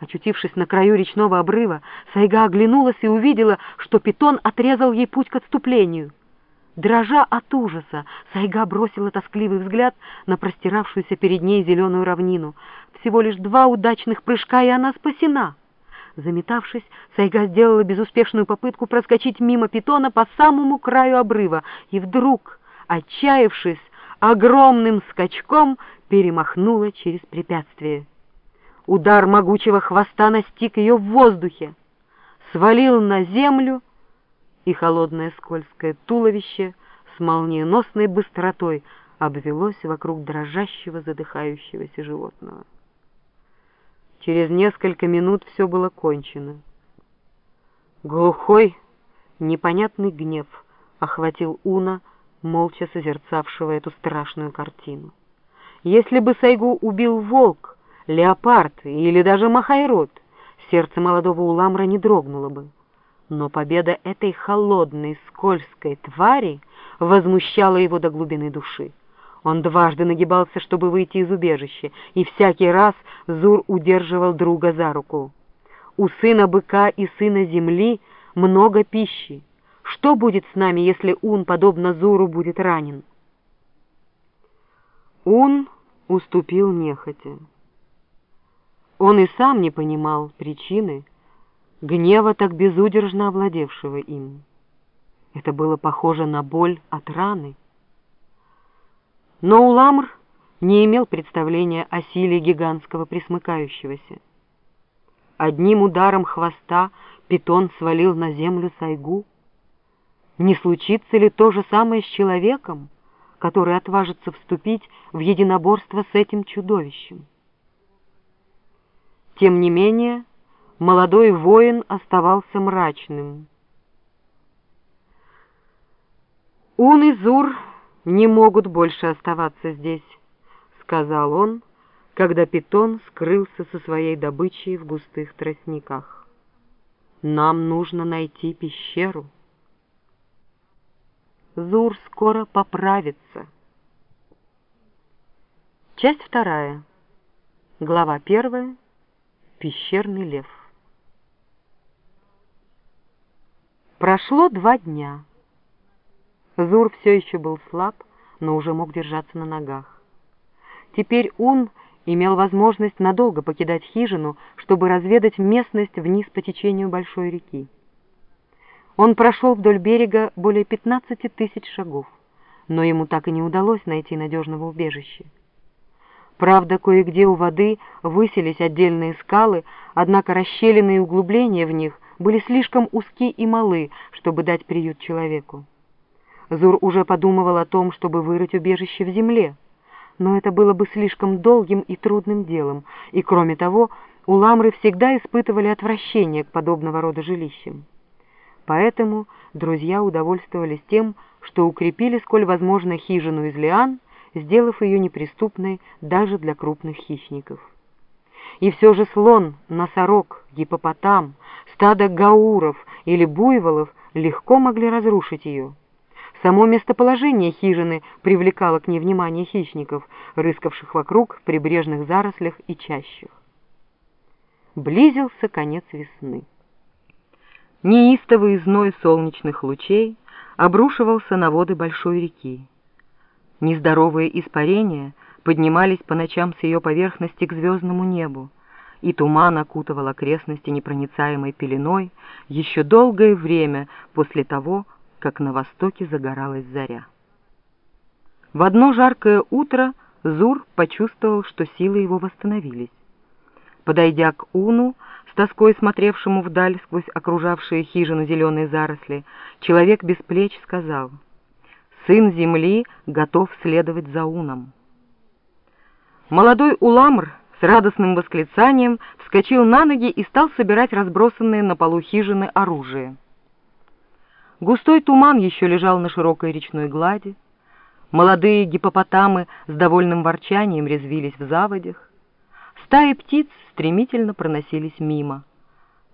Очутившись на краю речного обрыва, Сайга оглянулась и увидела, что питон отрезал ей путь к отступлению. Дрожа от ужаса, Сайга бросила тоскливый взгляд на простиравшуюся перед ней зеленую равнину. Всего лишь два удачных прыжка, и она спасена. Заметавшись, Сайга сделала безуспешную попытку проскочить мимо питона по самому краю обрыва, и вдруг, отчаявшись, огромным скачком перемахнула через препятствие. Удар могучего хвоста настиг ее в воздухе, свалил на землю, и холодное скользкое туловище с молниеносной быстротой обвелось вокруг дрожащего, задыхающегося животного. Через несколько минут все было кончено. Глухой, непонятный гнев охватил Уна, молча созерцавшего эту страшную картину. Если бы Сайгу убил волк, леопард или даже махайрод, сердце молодого уламра не дрогнуло бы. Но победа этой холодной, скользкой твари возмущала его до глубины души. Он дважды нагибался, чтобы выйти из убежища, и всякий раз Зур удерживал друга за руку. У сына быка и сына земли много пищи. Что будет с нами, если Ун, подобно Зуру, будет ранен? Ун уступил нехотя. Он и сам не понимал причины гнева, так безудержно овладевшего им. Это было похоже на боль от раны. Но Уламр не имел представления о силе гигантского присмыкающегося. Одним ударом хвоста питон свалил на землю сайгу. Не случится ли то же самое с человеком, который отважится вступить в единоборство с этим чудовищем? Тем не менее, молодой воин оставался мрачным. «Ун и Зур не могут больше оставаться здесь», — сказал он, когда питон скрылся со своей добычей в густых тростниках. «Нам нужно найти пещеру». Зур скоро поправится. Часть вторая. Глава первая. Пещерный лев. Прошло два дня. Зур все еще был слаб, но уже мог держаться на ногах. Теперь Ун имел возможность надолго покидать хижину, чтобы разведать местность вниз по течению большой реки. Он прошел вдоль берега более 15 тысяч шагов, но ему так и не удалось найти надежного убежища. Правда, кое-где у воды высились отдельные скалы, однако расщелины и углубления в них были слишком узки и малы, чтобы дать приют человеку. Зур уже подумывал о том, чтобы вырыть убежище в земле, но это было бы слишком долгим и трудным делом, и, кроме того, уламры всегда испытывали отвращение к подобного рода жилищам. Поэтому друзья удовольствовались тем, что укрепили сколь возможно хижину из лиан, сделав ее неприступной даже для крупных хищников. И все же слон, носорог, гипопотам, стадо гауров или буйволов легко могли разрушить ее. Само местоположение хижины привлекало к ней внимание хищников, рыскавших вокруг прибрежных зарослях и чащах. Близился конец весны. Неистовый зной солнечных лучей обрушивался на воды большой реки. Нездоровые испарения поднимались по ночам с ее поверхности к звездному небу, и туман окутывал окрестности непроницаемой пеленой еще долгое время после того, как на востоке загоралась заря. В одно жаркое утро Зур почувствовал, что силы его восстановились. Подойдя к Уну, с тоской смотревшему вдаль сквозь окружавшие хижину зеленые заросли, человек без плеч сказал — сын земли готов следовать за Уном. Молодой Уламр с радостным восклицанием вскочил на ноги и стал собирать разбросанные на полу хижины оружие. Густой туман еще лежал на широкой речной глади. Молодые гипопотамы с довольным ворчанием резвились в заводях. Стаи птиц стремительно проносились мимо.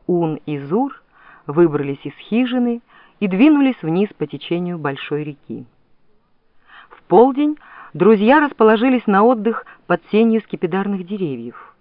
Ун и Зур выбрались из хижины и двинулись вниз по течению большой реки полдень друзья расположились на отдых под сенью скипидарных деревьев.